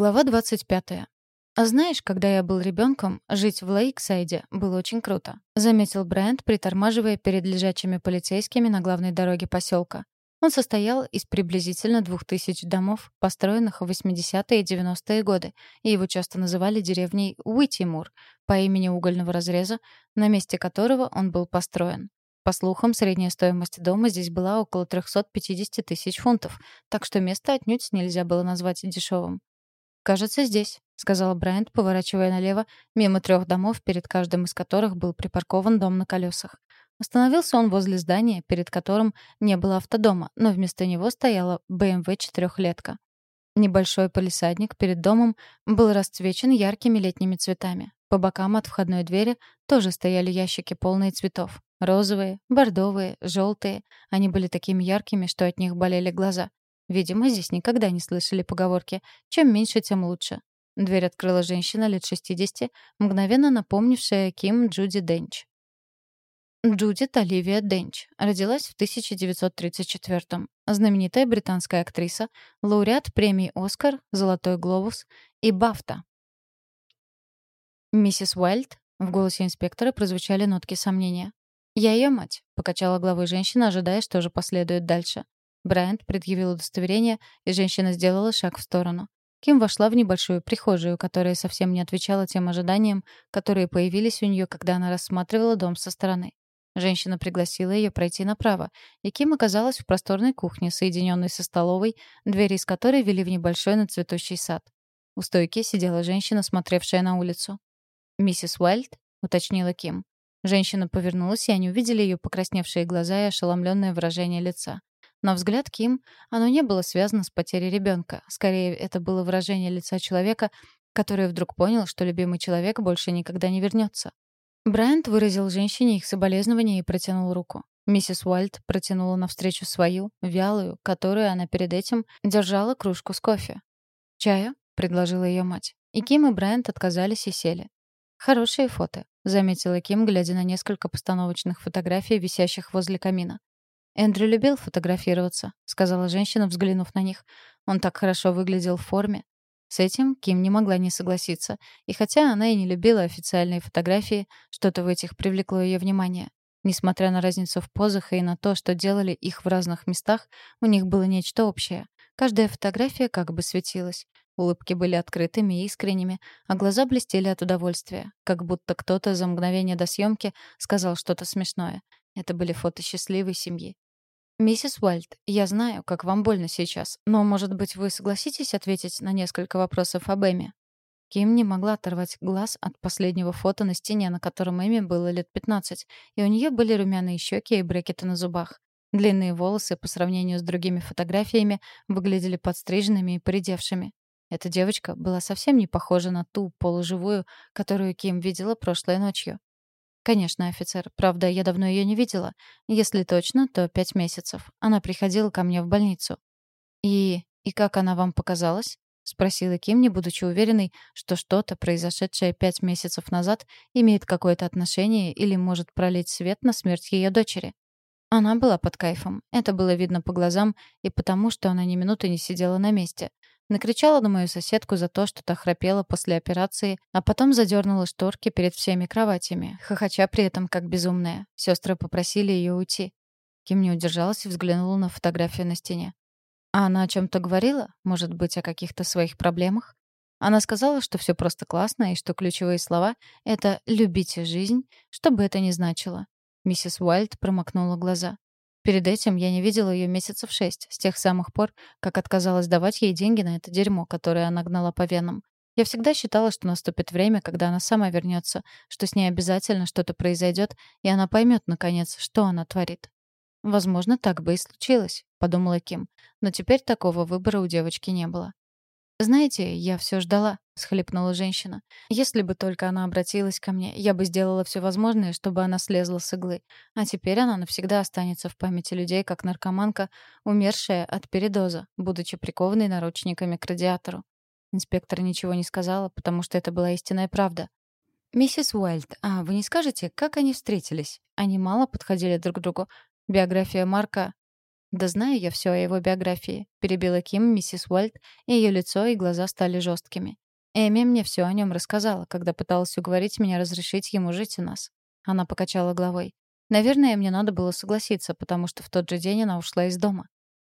Глава 25. «А знаешь, когда я был ребенком, жить в Лейксайде было очень круто», заметил Брайант, притормаживая перед лежачими полицейскими на главной дороге поселка. Он состоял из приблизительно двух тысяч домов, построенных в 80-е и 90-е годы, и его часто называли деревней Уитимур по имени угольного разреза, на месте которого он был построен. По слухам, средняя стоимость дома здесь была около 350 тысяч фунтов, так что место отнюдь нельзя было назвать дешевым. «Кажется, здесь», — сказал Брайант, поворачивая налево, мимо трех домов, перед каждым из которых был припаркован дом на колесах. Остановился он возле здания, перед которым не было автодома, но вместо него стояла BMW четырехлетка. Небольшой полисадник перед домом был расцвечен яркими летними цветами. По бокам от входной двери тоже стояли ящики, полные цветов. Розовые, бордовые, желтые. Они были такими яркими, что от них болели глаза. Видимо, здесь никогда не слышали поговорки «чем меньше, тем лучше». Дверь открыла женщина лет 60, мгновенно напомнившая Ким Джуди Денч. Джудит Оливия Денч родилась в 1934-м. Знаменитая британская актриса, лауреат премий «Оскар», «Золотой глобус» и «Бафта». «Миссис Уайльд?» — в голосе инспектора прозвучали нотки сомнения. «Я ее мать», — покачала головой женщина, ожидая, что же последует дальше. Брайант предъявил удостоверение, и женщина сделала шаг в сторону. Ким вошла в небольшую прихожую, которая совсем не отвечала тем ожиданиям, которые появились у нее, когда она рассматривала дом со стороны. Женщина пригласила ее пройти направо, и Ким оказалась в просторной кухне, соединенной со столовой, двери из которой вели в небольшой нацветущий сад. У стойки сидела женщина, смотревшая на улицу. «Миссис Уайльд?» — уточнила Ким. Женщина повернулась, и они увидели ее покрасневшие глаза и ошеломленное выражение лица. На взгляд Ким оно не было связано с потерей ребенка. Скорее, это было выражение лица человека, который вдруг понял, что любимый человек больше никогда не вернется. Брайант выразил женщине их соболезнования и протянул руку. Миссис Уальд протянула навстречу свою, вялую, которую она перед этим держала кружку с кофе. «Чаю?» — предложила ее мать. И Ким и Брайант отказались и сели. «Хорошие фото», — заметила Ким, глядя на несколько постановочных фотографий, висящих возле камина. «Эндрю любил фотографироваться», — сказала женщина, взглянув на них. «Он так хорошо выглядел в форме». С этим Ким не могла не согласиться. И хотя она и не любила официальные фотографии, что-то в этих привлекло ее внимание. Несмотря на разницу в позах и на то, что делали их в разных местах, у них было нечто общее. Каждая фотография как бы светилась. Улыбки были открытыми и искренними, а глаза блестели от удовольствия, как будто кто-то за мгновение до съемки сказал что-то смешное. Это были фото счастливой семьи. «Миссис Уальд, я знаю, как вам больно сейчас, но, может быть, вы согласитесь ответить на несколько вопросов об Эми?» Ким не могла оторвать глаз от последнего фото на стене, на котором Эми было лет 15, и у нее были румяные щеки и брекеты на зубах. Длинные волосы по сравнению с другими фотографиями выглядели подстриженными и поредевшими. Эта девочка была совсем не похожа на ту полуживую, которую Ким видела прошлой ночью. «Конечно, офицер. Правда, я давно ее не видела. Если точно, то пять месяцев. Она приходила ко мне в больницу». «И... и как она вам показалась?» — спросила Ким, не будучи уверенной, что что-то, произошедшее пять месяцев назад, имеет какое-то отношение или может пролить свет на смерть ее дочери. Она была под кайфом. Это было видно по глазам и потому, что она ни минуты не сидела на месте. Накричала на мою соседку за то, что та храпела после операции, а потом задернула шторки перед всеми кроватями, хохоча при этом как безумная. Сестры попросили ее уйти. Ким не удержалась и взглянула на фотографию на стене. А она о чем-то говорила? Может быть, о каких-то своих проблемах? Она сказала, что все просто классно и что ключевые слова — это «любите жизнь», что бы это ни значило. Миссис Уайльд промокнула глаза. Перед этим я не видела ее месяцев шесть, с тех самых пор, как отказалась давать ей деньги на это дерьмо, которое она гнала по венам. Я всегда считала, что наступит время, когда она сама вернется, что с ней обязательно что-то произойдет, и она поймет, наконец, что она творит. «Возможно, так бы и случилось», — подумала Ким. Но теперь такого выбора у девочки не было. «Знаете, я все ждала», — схлипнула женщина. «Если бы только она обратилась ко мне, я бы сделала все возможное, чтобы она слезла с иглы. А теперь она навсегда останется в памяти людей как наркоманка, умершая от передоза, будучи прикованной наручниками к радиатору». Инспектор ничего не сказала, потому что это была истинная правда. «Миссис Уайльд, а вы не скажете, как они встретились? Они мало подходили друг к другу. Биография Марка «Да знаю я все о его биографии», — перебила Ким миссис Уальт, и ее лицо и глаза стали жесткими. Эми мне все о нем рассказала, когда пыталась уговорить меня разрешить ему жить у нас. Она покачала головой. Наверное, мне надо было согласиться, потому что в тот же день она ушла из дома.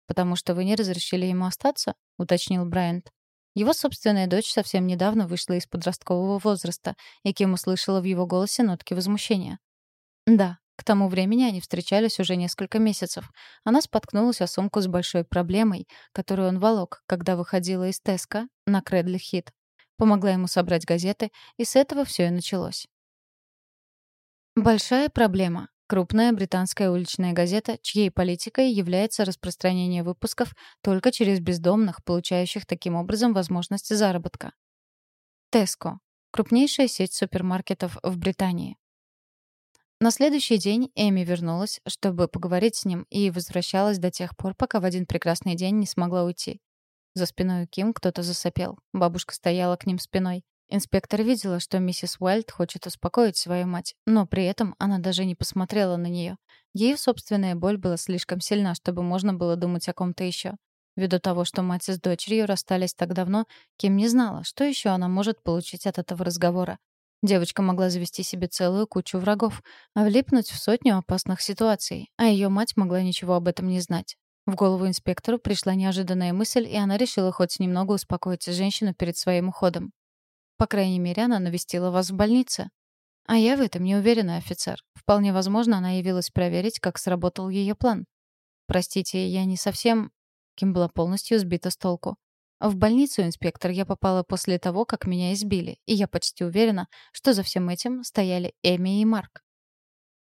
«Потому что вы не разрешили ему остаться?» — уточнил Брайант. Его собственная дочь совсем недавно вышла из подросткового возраста, и Ким услышала в его голосе нотки возмущения. «Да, к тому времени они встречались уже несколько месяцев. Она споткнулась о сумку с большой проблемой, которую он волок, когда выходила из Теска на Кредли Хит. Помогла ему собрать газеты, и с этого все и началось. Большая проблема. Крупная британская уличная газета, чьей политикой является распространение выпусков только через бездомных, получающих таким образом возможность заработка. Tesco — крупнейшая сеть супермаркетов в Британии. На следующий день Эми вернулась, чтобы поговорить с ним, и возвращалась до тех пор, пока в один прекрасный день не смогла уйти. За спиной у Ким кто-то засопел. Бабушка стояла к ним спиной. Инспектор видела, что миссис Уайльд хочет успокоить свою мать, но при этом она даже не посмотрела на нее. Ее собственная боль была слишком сильна, чтобы можно было думать о ком-то еще. Ввиду того, что мать с дочерью расстались так давно, Ким не знала, что еще она может получить от этого разговора. Девочка могла завести себе целую кучу врагов, а влипнуть в сотню опасных ситуаций, а ее мать могла ничего об этом не знать. В голову инспектору пришла неожиданная мысль, и она решила хоть немного успокоить женщину перед своим уходом. По крайней мере, она навестила вас в больнице. А я в этом не уверена, офицер. Вполне возможно, она явилась проверить, как сработал ее план. Простите, я не совсем... Ким была полностью сбита с толку. В больницу, инспектор, я попала после того, как меня избили, и я почти уверена, что за всем этим стояли Эми и Марк.